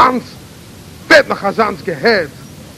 Sanz, wird noch ein Sanz gehört,